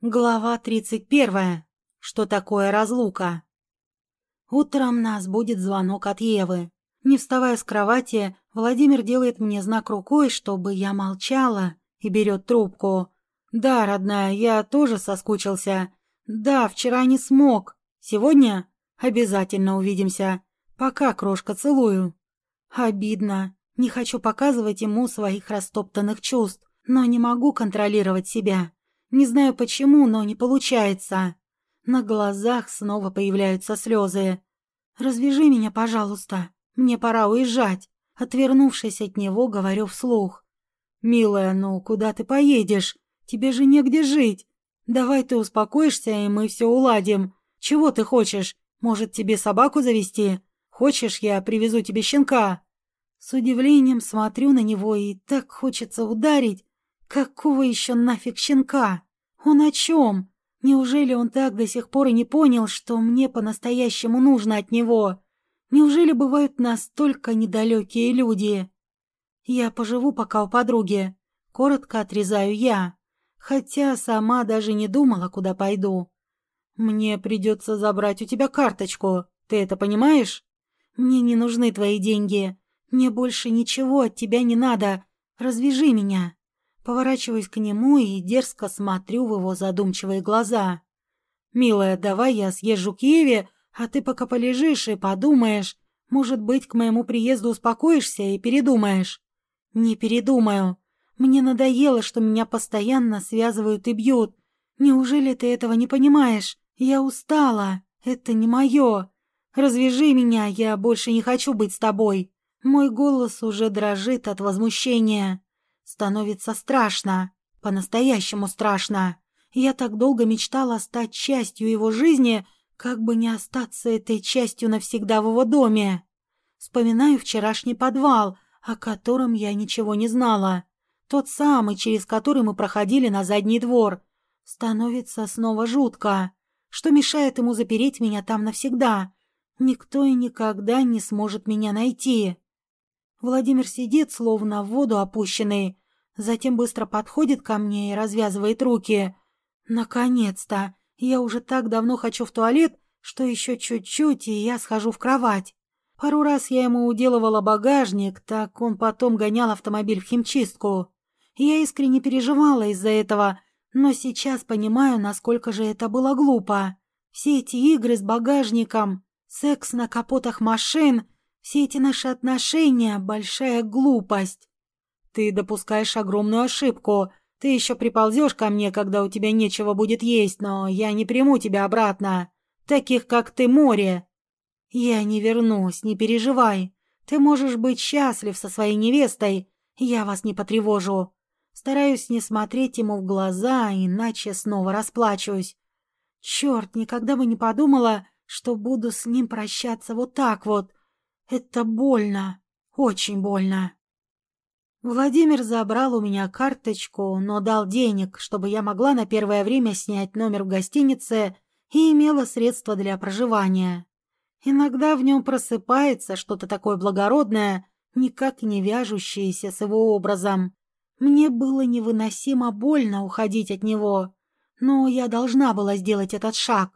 Глава тридцать первая. Что такое разлука? Утром нас будет звонок от Евы. Не вставая с кровати, Владимир делает мне знак рукой, чтобы я молчала, и берет трубку. «Да, родная, я тоже соскучился. Да, вчера не смог. Сегодня обязательно увидимся. Пока, крошка, целую». Обидно. Не хочу показывать ему своих растоптанных чувств, но не могу контролировать себя. Не знаю почему, но не получается. На глазах снова появляются слезы. «Развяжи меня, пожалуйста. Мне пора уезжать». Отвернувшись от него, говорю вслух. «Милая, ну куда ты поедешь? Тебе же негде жить. Давай ты успокоишься, и мы все уладим. Чего ты хочешь? Может, тебе собаку завести? Хочешь, я привезу тебе щенка?» С удивлением смотрю на него, и так хочется ударить. Какого еще нафиг щенка? Он о чем? Неужели он так до сих пор и не понял, что мне по-настоящему нужно от него? Неужели бывают настолько недалекие люди? Я поживу пока у подруги. Коротко отрезаю я. Хотя сама даже не думала, куда пойду. Мне придется забрать у тебя карточку. Ты это понимаешь? Мне не нужны твои деньги. Мне больше ничего от тебя не надо. Развяжи меня. Поворачиваюсь к нему и дерзко смотрю в его задумчивые глаза. «Милая, давай я съезжу к Еве, а ты пока полежишь и подумаешь. Может быть, к моему приезду успокоишься и передумаешь?» «Не передумаю. Мне надоело, что меня постоянно связывают и бьют. Неужели ты этого не понимаешь? Я устала. Это не мое. Развяжи меня, я больше не хочу быть с тобой». Мой голос уже дрожит от возмущения. Становится страшно, по-настоящему страшно. Я так долго мечтала стать частью его жизни, как бы не остаться этой частью навсегда в его доме. Вспоминаю вчерашний подвал, о котором я ничего не знала. Тот самый, через который мы проходили на задний двор. Становится снова жутко. Что мешает ему запереть меня там навсегда? Никто и никогда не сможет меня найти. Владимир сидит, словно в воду опущенный, затем быстро подходит ко мне и развязывает руки. Наконец-то! Я уже так давно хочу в туалет, что еще чуть-чуть, и я схожу в кровать. Пару раз я ему уделывала багажник, так он потом гонял автомобиль в химчистку. Я искренне переживала из-за этого, но сейчас понимаю, насколько же это было глупо. Все эти игры с багажником, секс на капотах машин — все эти наши отношения — большая глупость. Ты допускаешь огромную ошибку. Ты еще приползешь ко мне, когда у тебя нечего будет есть, но я не приму тебя обратно. Таких, как ты, море. Я не вернусь, не переживай. Ты можешь быть счастлив со своей невестой. Я вас не потревожу. Стараюсь не смотреть ему в глаза, иначе снова расплачусь. Черт, никогда бы не подумала, что буду с ним прощаться вот так вот, это больно, очень больно. Владимир забрал у меня карточку, но дал денег, чтобы я могла на первое время снять номер в гостинице и имела средства для проживания. Иногда в нем просыпается что-то такое благородное, никак не вяжущееся с его образом. Мне было невыносимо больно уходить от него, но я должна была сделать этот шаг.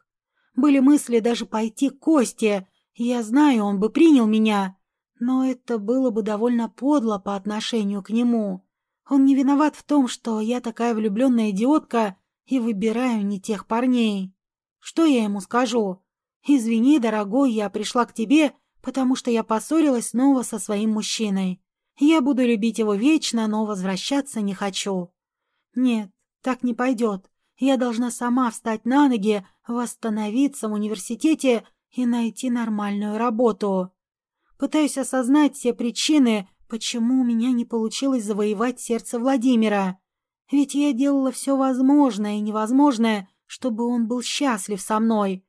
Были мысли даже пойти к Косте я знаю, он бы принял меня, но это было бы довольно подло по отношению к нему. Он не виноват в том, что я такая влюбленная идиотка и выбираю не тех парней. Что я ему скажу? Извини, дорогой, я пришла к тебе, потому что я поссорилась снова со своим мужчиной. Я буду любить его вечно, но возвращаться не хочу. Нет, так не пойдет. Я должна сама встать на ноги, восстановиться в университете и найти нормальную работу. Пытаюсь осознать все причины, почему у меня не получилось завоевать сердце Владимира. Ведь я делала все возможное и невозможное, чтобы он был счастлив со мной.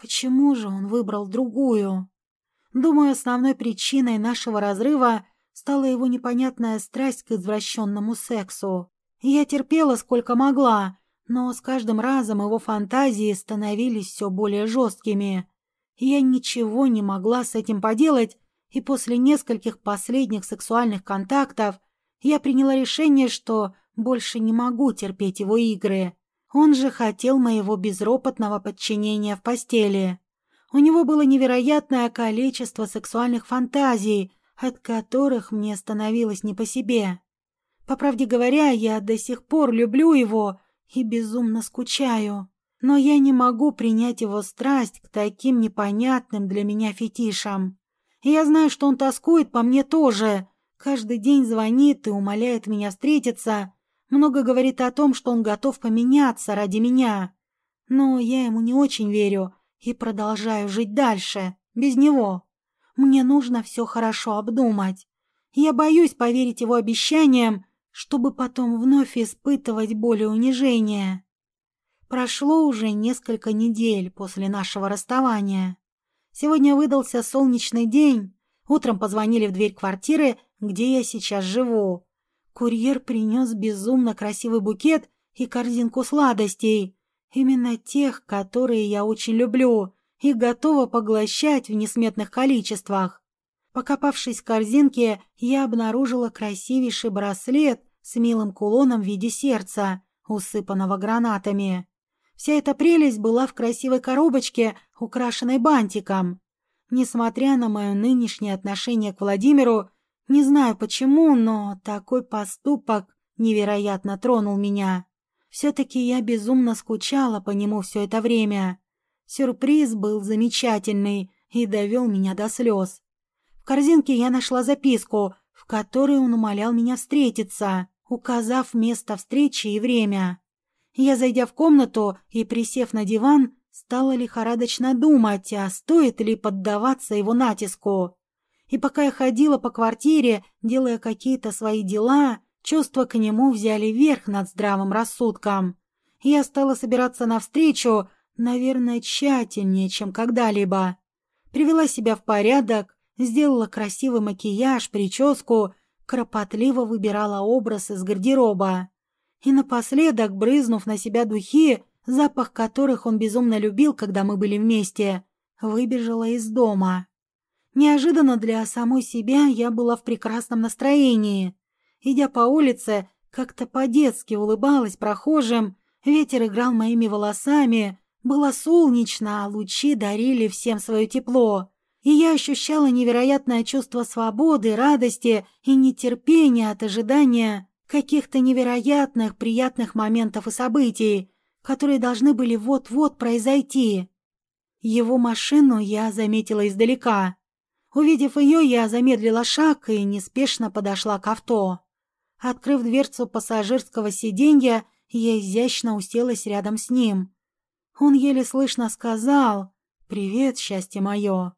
Почему же он выбрал другую? Думаю, основной причиной нашего разрыва стала его непонятная страсть к извращенному сексу. Я терпела сколько могла, но с каждым разом его фантазии становились все более жесткими. Я ничего не могла с этим поделать, и после нескольких последних сексуальных контактов я приняла решение, что больше не могу терпеть его игры. Он же хотел моего безропотного подчинения в постели. У него было невероятное количество сексуальных фантазий, от которых мне становилось не по себе. По правде говоря, я до сих пор люблю его и безумно скучаю. Но я не могу принять его страсть к таким непонятным для меня фетишам. Я знаю, что он тоскует по мне тоже. Каждый день звонит и умоляет меня встретиться. Много говорит о том, что он готов поменяться ради меня. Но я ему не очень верю и продолжаю жить дальше, без него. Мне нужно все хорошо обдумать. Я боюсь поверить его обещаниям, чтобы потом вновь испытывать боль и унижение. Прошло уже несколько недель после нашего расставания. Сегодня выдался солнечный день. Утром позвонили в дверь квартиры, где я сейчас живу. Курьер принес безумно красивый букет и корзинку сладостей. Именно тех, которые я очень люблю и готова поглощать в несметных количествах. Покопавшись в корзинке, я обнаружила красивейший браслет с милым кулоном в виде сердца, усыпанного гранатами. Вся эта прелесть была в красивой коробочке, украшенной бантиком. Несмотря на мое нынешнее отношение к Владимиру, не знаю почему, но такой поступок невероятно тронул меня. Все-таки я безумно скучала по нему все это время. Сюрприз был замечательный и довел меня до слез. В корзинке я нашла записку, в которой он умолял меня встретиться, указав место встречи и время. Я, зайдя в комнату и присев на диван, стала лихорадочно думать, а стоит ли поддаваться его натиску. И пока я ходила по квартире, делая какие-то свои дела, чувства к нему взяли верх над здравым рассудком. Я стала собираться навстречу, наверное, тщательнее, чем когда-либо. Привела себя в порядок, сделала красивый макияж, прическу, кропотливо выбирала образ из гардероба. И напоследок, брызнув на себя духи, запах которых он безумно любил, когда мы были вместе, выбежала из дома. Неожиданно для самой себя я была в прекрасном настроении. Идя по улице, как-то по-детски улыбалась прохожим, ветер играл моими волосами, было солнечно, а лучи дарили всем свое тепло, и я ощущала невероятное чувство свободы, радости и нетерпения от ожидания каких-то невероятных приятных моментов и событий, которые должны были вот-вот произойти. Его машину я заметила издалека. Увидев ее, я замедлила шаг и неспешно подошла к авто. Открыв дверцу пассажирского сиденья, я изящно уселась рядом с ним. Он еле слышно сказал «Привет, счастье мое».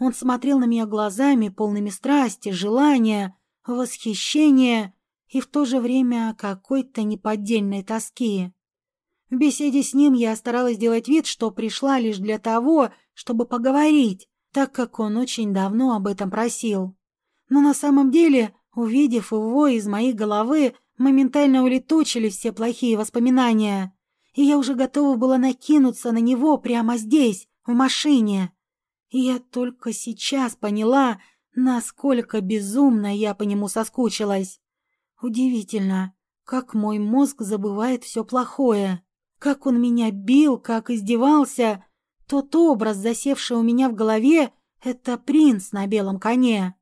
Он смотрел на меня глазами, полными страсти, желания, восхищения и в то же время какой-то неподдельной тоски. В беседе с ним я старалась сделать вид, что пришла лишь для того, чтобы поговорить, так как он очень давно об этом просил. Но на самом деле, увидев его из моей головы, моментально улетучили все плохие воспоминания и я уже готова была накинуться на него прямо здесь, в машине. И я только сейчас поняла, насколько безумно я по нему соскучилась. Удивительно, как мой мозг забывает все плохое. Как он меня бил, как издевался. Тот образ, засевший у меня в голове, это принц на белом коне.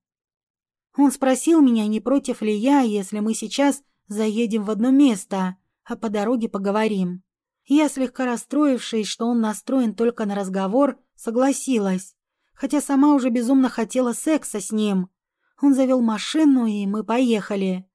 Он спросил меня, не против ли я, если мы сейчас заедем в одно место, а по дороге поговорим. Я, слегка расстроившись, что он настроен только на разговор, согласилась, хотя сама уже безумно хотела секса с ним. Он завел машину, и мы поехали.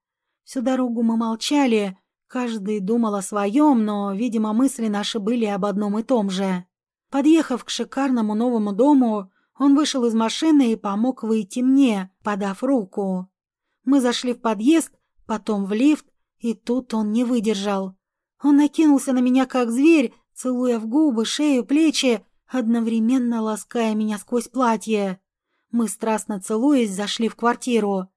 Всю дорогу мы молчали, каждый думал о своем, но, видимо, мысли наши были об одном и том же. Подъехав к шикарному новому дому, он вышел из машины и помог выйти мне, подав руку. Мы зашли в подъезд, потом в лифт, и тут он не выдержал. Он накинулся на меня как зверь, целуя в губы, шею, плечи, одновременно лаская меня сквозь платье. Мы, страстно целуясь, зашли в квартиру.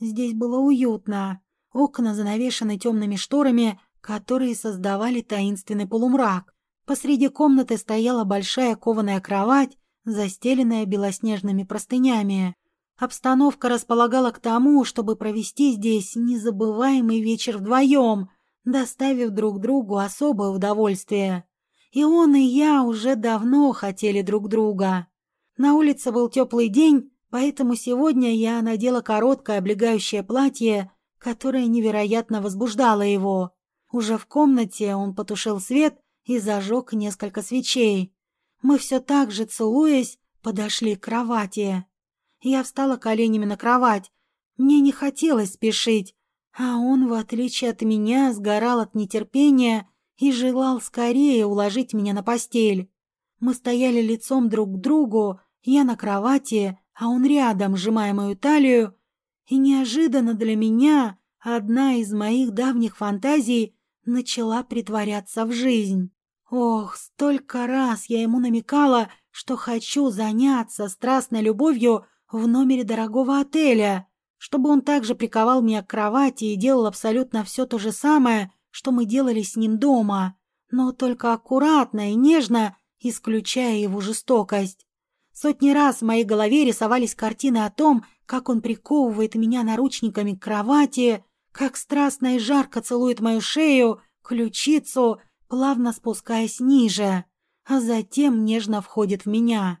Здесь было уютно. Окна занавешены темными шторами, которые создавали таинственный полумрак. Посреди комнаты стояла большая кованая кровать, застеленная белоснежными простынями. Обстановка располагала к тому, чтобы провести здесь незабываемый вечер вдвоем, доставив друг другу особое удовольствие. И он, и я уже давно хотели друг друга. На улице был теплый день, поэтому сегодня я надела короткое облегающее платье, которое невероятно возбуждало его. Уже в комнате он потушил свет и зажег несколько свечей. Мы все так же, целуясь, подошли к кровати. Я встала коленями на кровать. Мне не хотелось спешить, а он, в отличие от меня, сгорал от нетерпения и желал скорее уложить меня на постель. Мы стояли лицом друг к другу, я на кровати, а он рядом, сжимая мою талию, и неожиданно для меня одна из моих давних фантазий начала притворяться в жизнь. Ох, столько раз я ему намекала, что хочу заняться страстной любовью в номере дорогого отеля, чтобы он также приковал меня к кровати и делал абсолютно все то же самое, что мы делали с ним дома, но только аккуратно и нежно, исключая его жестокость. Сотни раз в моей голове рисовались картины о том, как он приковывает меня наручниками к кровати, как страстно и жарко целует мою шею, ключицу, плавно спускаясь ниже, а затем нежно входит в меня.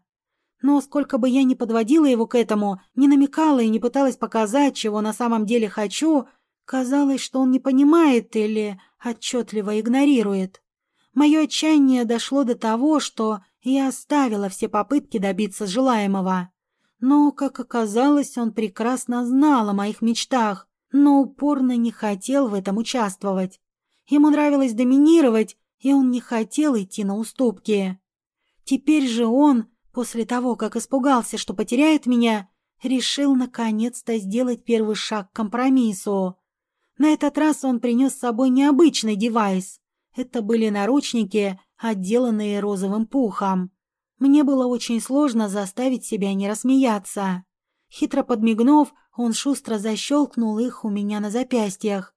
Но сколько бы я ни подводила его к этому, не намекала и не пыталась показать, чего на самом деле хочу, Казалось, что он не понимает или отчетливо игнорирует. Мое отчаяние дошло до того, что я оставила все попытки добиться желаемого. Но, как оказалось, он прекрасно знал о моих мечтах, но упорно не хотел в этом участвовать. Ему нравилось доминировать, и он не хотел идти на уступки. Теперь же он, после того, как испугался, что потеряет меня, решил наконец-то сделать первый шаг к компромиссу. На этот раз он принес с собой необычный девайс. Это были наручники, отделанные розовым пухом. Мне было очень сложно заставить себя не рассмеяться. Хитро подмигнув, он шустро защелкнул их у меня на запястьях.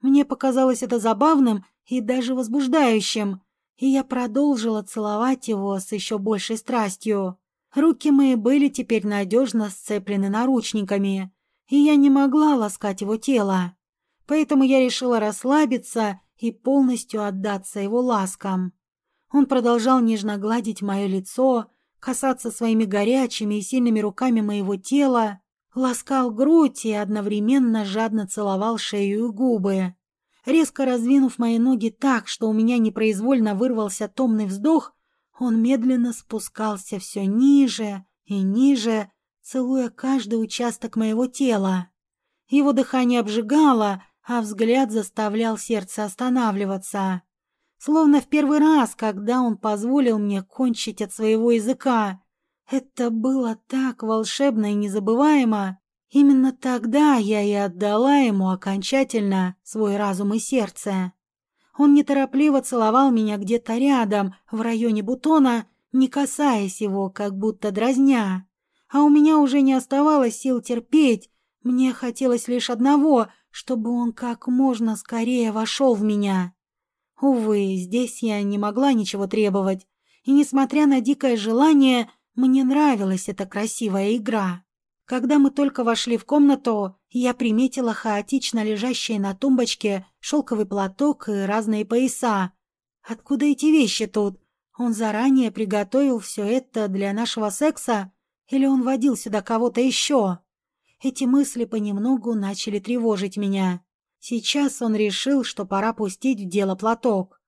Мне показалось это забавным и даже возбуждающим, и я продолжила целовать его с еще большей страстью. Руки мои были теперь надежно сцеплены наручниками, и я не могла ласкать его тело поэтому я решила расслабиться и полностью отдаться его ласкам. Он продолжал нежно гладить мое лицо, касаться своими горячими и сильными руками моего тела, ласкал грудь и одновременно жадно целовал шею и губы. Резко раздвинув мои ноги так, что у меня непроизвольно вырвался томный вздох, он медленно спускался все ниже и ниже, целуя каждый участок моего тела. Его дыхание обжигало, а взгляд заставлял сердце останавливаться. Словно в первый раз, когда он позволил мне кончить от своего языка. Это было так волшебно и незабываемо. Именно тогда я и отдала ему окончательно свой разум и сердце. Он неторопливо целовал меня где-то рядом, в районе бутона, не касаясь его, как будто дразня. А у меня уже не оставалось сил терпеть. Мне хотелось лишь одного чтобы он как можно скорее вошел в меня. Увы, здесь я не могла ничего требовать, и, несмотря на дикое желание, мне нравилась эта красивая игра. Когда мы только вошли в комнату, я приметила хаотично лежащие на тумбочке шелковый платок и разные пояса. Откуда эти вещи тут? Он заранее приготовил все это для нашего секса или он водил сюда кого-то еще? Эти мысли понемногу начали тревожить меня. Сейчас он решил, что пора пустить в дело платок.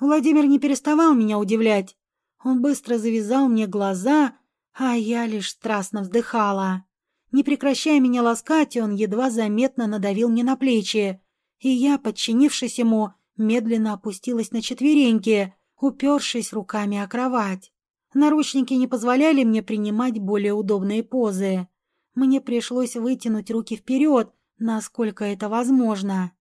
Владимир не переставал меня удивлять. Он быстро завязал мне глаза, а я лишь страстно вздыхала. Не прекращая меня ласкать, он едва заметно надавил мне на плечи, и я, подчинившись ему, медленно опустилась на четвереньки, упершись руками о кровать. Наручники не позволяли мне принимать более удобные позы. Мне пришлось вытянуть руки вперед, насколько это возможно.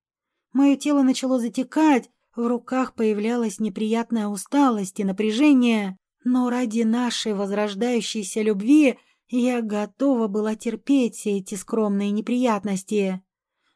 Мое тело начало затекать, в руках появлялась неприятная усталость и напряжение, но ради нашей возрождающейся любви я готова была терпеть все эти скромные неприятности.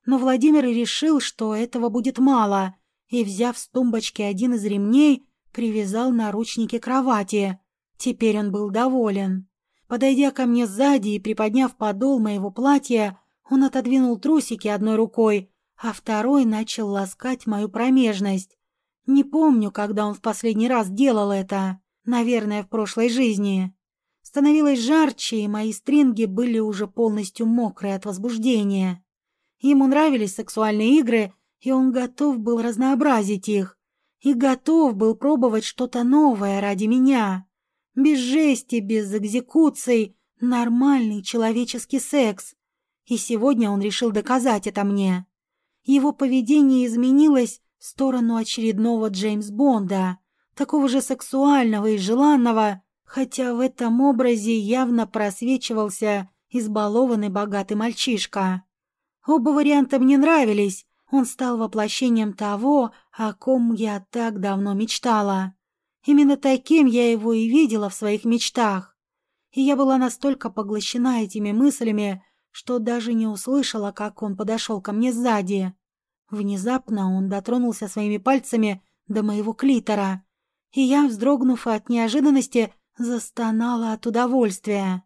Но Владимир решил, что этого будет мало, и, взяв с тумбочки один из ремней, привязал наручники к кровати. Теперь он был доволен. Подойдя ко мне сзади и приподняв подол моего платья, он отодвинул трусики одной рукой, а второй начал ласкать мою промежность. Не помню, когда он в последний раз делал это. Наверное, в прошлой жизни. Становилось жарче, и мои стринги были уже полностью мокрые от возбуждения. Ему нравились сексуальные игры, и он готов был разнообразить их. И готов был пробовать что-то новое ради меня. Без жести, без экзекуций, нормальный человеческий секс. И сегодня он решил доказать это мне. Его поведение изменилось в сторону очередного Джеймс Бонда, такого же сексуального и желанного, хотя в этом образе явно просвечивался избалованный богатый мальчишка. Оба варианта мне нравились, он стал воплощением того, о ком я так давно мечтала. Именно таким я его и видела в своих мечтах. И я была настолько поглощена этими мыслями, что даже не услышала, как он подошел ко мне сзади. Внезапно он дотронулся своими пальцами до моего клитора, и я, вздрогнув от неожиданности, застонала от удовольствия.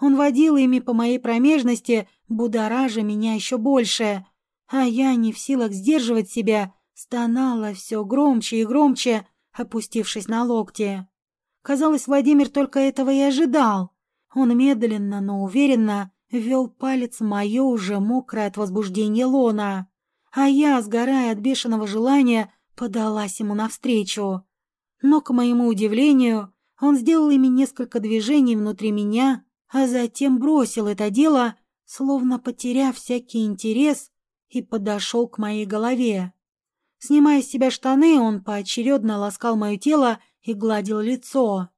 Он водил ими по моей промежности, будоража меня еще больше, а я, не в силах сдерживать себя, стонала все громче и громче, опустившись на локти. Казалось, Владимир только этого и ожидал. Он медленно, но уверенно ввел палец мое уже мокрое от возбуждения лона, а я, сгорая от бешеного желания, подалась ему навстречу. Но, к моему удивлению, он сделал ими несколько движений внутри меня, а затем бросил это дело, словно потеряв всякий интерес, и подошел к моей голове. Снимая с себя штаны, он поочередно ласкал мое тело и гладил лицо.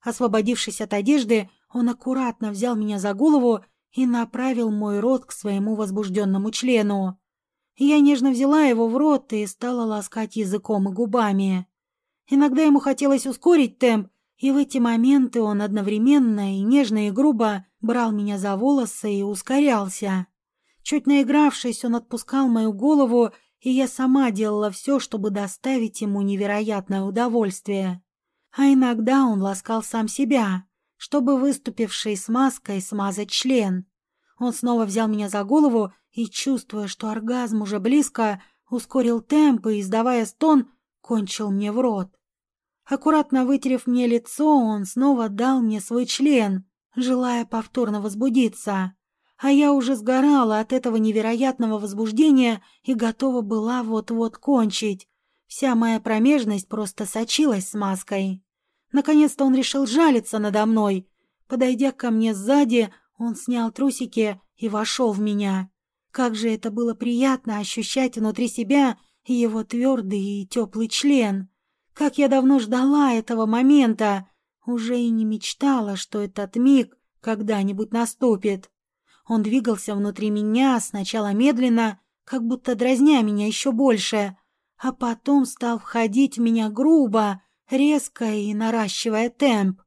Освободившись от одежды, он аккуратно взял меня за голову и направил мой рот к своему возбужденному члену. Я нежно взяла его в рот и стала ласкать языком и губами. Иногда ему хотелось ускорить темп, и в эти моменты он одновременно и нежно и грубо брал меня за волосы и ускорялся. Чуть наигравшись, он отпускал мою голову, и я сама делала все, чтобы доставить ему невероятное удовольствие. А иногда он ласкал сам себя, чтобы выступившей смазкой смазать член. Он снова взял меня за голову и, чувствуя, что оргазм уже близко, ускорил темп и, издавая стон, кончил мне в рот. Аккуратно вытерев мне лицо, он снова дал мне свой член, желая повторно возбудиться. А я уже сгорала от этого невероятного возбуждения и готова была вот-вот кончить. Вся моя промежность просто сочилась смазкой. Наконец-то он решил жалиться надо мной. Подойдя ко мне сзади, он снял трусики и вошел в меня. Как же это было приятно ощущать внутри себя его твердый и теплый член. Как я давно ждала этого момента, уже и не мечтала, что этот миг когда-нибудь наступит. Он двигался внутри меня сначала медленно, как будто дразня меня еще больше, а потом стал входить в меня грубо, резко и наращивая темп.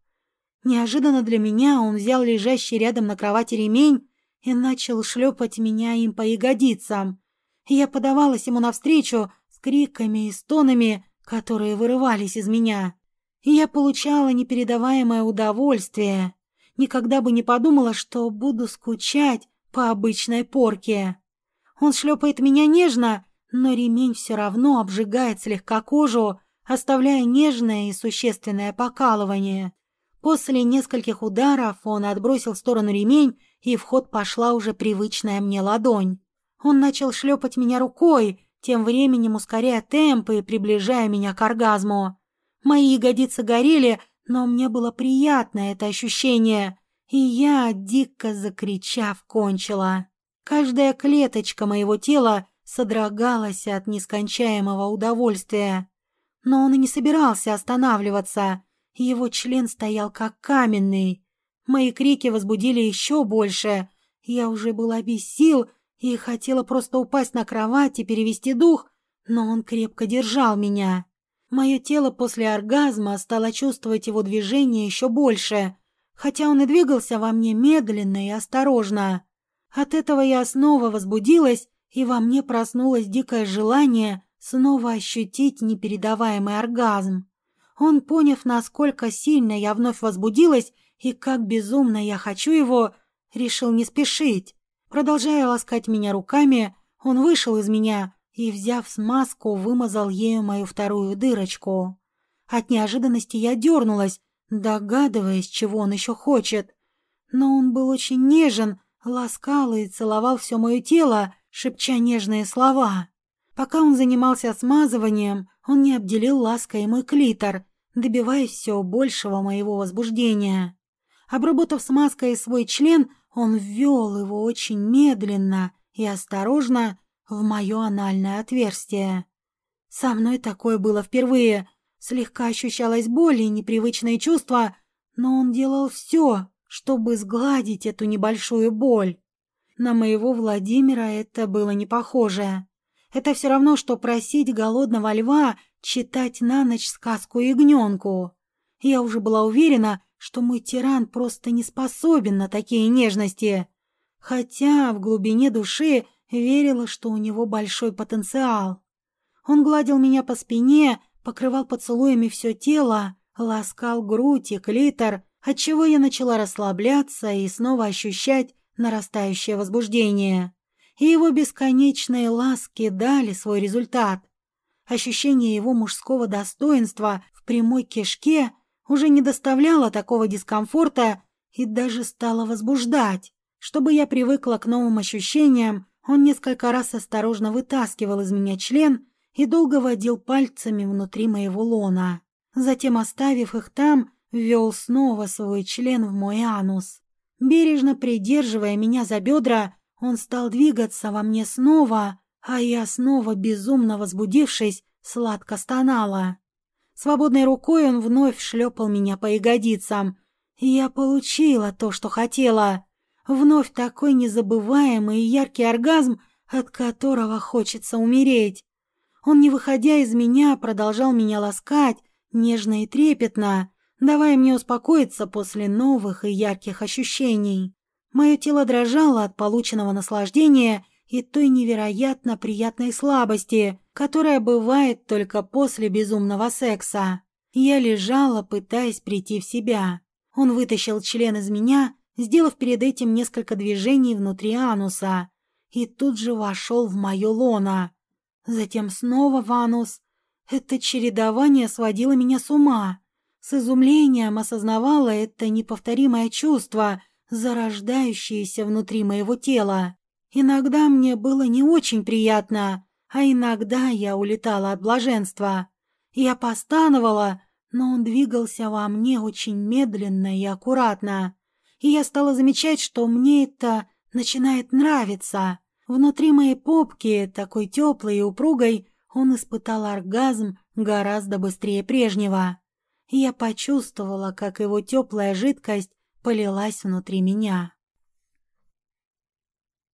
Неожиданно для меня он взял лежащий рядом на кровати ремень и начал шлепать меня им по ягодицам. Я подавалась ему навстречу с криками и стонами, которые вырывались из меня. Я получала непередаваемое удовольствие. Никогда бы не подумала, что буду скучать по обычной порке. Он шлепает меня нежно, но ремень все равно обжигает слегка кожу, оставляя нежное и существенное покалывание. После нескольких ударов он отбросил в сторону ремень, и в ход пошла уже привычная мне ладонь. Он начал шлепать меня рукой, тем временем ускоряя темпы и приближая меня к оргазму. Мои ягодицы горели, но мне было приятно это ощущение, и я, дико закричав, кончила. Каждая клеточка моего тела содрогалась от нескончаемого удовольствия. Но он и не собирался останавливаться. Его член стоял как каменный. Мои крики возбудили еще больше. Я уже была без сил и хотела просто упасть на кровать и перевести дух, но он крепко держал меня. Мое тело после оргазма стало чувствовать его движение еще больше, хотя он и двигался во мне медленно и осторожно. От этого я снова возбудилась, и во мне проснулось дикое желание снова ощутить непередаваемый оргазм. Он, поняв, насколько сильно я вновь возбудилась и как безумно я хочу его, решил не спешить. Продолжая ласкать меня руками, Он вышел из меня и, взяв смазку, вымазал ею мою вторую дырочку. От неожиданности я дернулась, догадываясь, чего он еще хочет. Но он был очень нежен, ласкал и целовал все мое тело, шепча нежные слова. Пока он занимался смазыванием, он не обделил лаской мой клитор, добиваясь все большего моего возбуждения. Обработав смазкой свой член, он ввел его очень медленно и осторожно в мое анальное отверстие. Со мной такое было впервые. Слегка ощущалась боль и непривычные чувства, но он делал все, чтобы сгладить эту небольшую боль. На моего Владимира это было не похоже. Это все равно, что просить голодного льва читать на ночь сказку ягненку. Я уже была уверена, что мой тиран просто не способен на такие нежности, хотя в глубине души верила, что у него большой потенциал. Он гладил меня по спине, покрывал поцелуями все тело, ласкал грудь и клитор, отчего я начала расслабляться и снова ощущать нарастающее возбуждение. И его бесконечные ласки дали свой результат. Ощущение его мужского достоинства в прямой кишке уже не доставляло такого дискомфорта и даже стало возбуждать. Чтобы я привыкла к новым ощущениям, он несколько раз осторожно вытаскивал из меня член и долго водил пальцами внутри моего лона. Затем, оставив их там, ввел снова свой член в мой анус. Бережно придерживая меня за бедра, он стал двигаться во мне снова, а я снова, безумно возбудившись, сладко стонала. Свободной рукой он вновь шлепал меня по ягодицам. Я получила то, что хотела. Вновь такой незабываемый и яркий оргазм, от которого хочется умереть. Он, не выходя из меня, продолжал меня ласкать, нежно и трепетно, давая мне успокоиться после новых и ярких ощущений. Мое тело дрожало от полученного наслаждения и той невероятно приятной слабости, которая бывает только после безумного секса. Я лежала, пытаясь прийти в себя. Он вытащил член из меня сделав перед этим несколько движений внутри ануса, и тут же вошел в мое лоно. Затем снова в анус. Это чередование сводило меня с ума. С изумлением осознавала это неповторимое чувство, зарождающееся внутри моего тела. Иногда мне было не очень приятно, а иногда я улетала от блаженства. Я постановала, но он двигался во мне очень медленно и аккуратно и я стала замечать, что мне это начинает нравиться. Внутри моей попки, такой теплой и упругой, он испытал оргазм гораздо быстрее прежнего. Я почувствовала, как его теплая жидкость полилась внутри меня.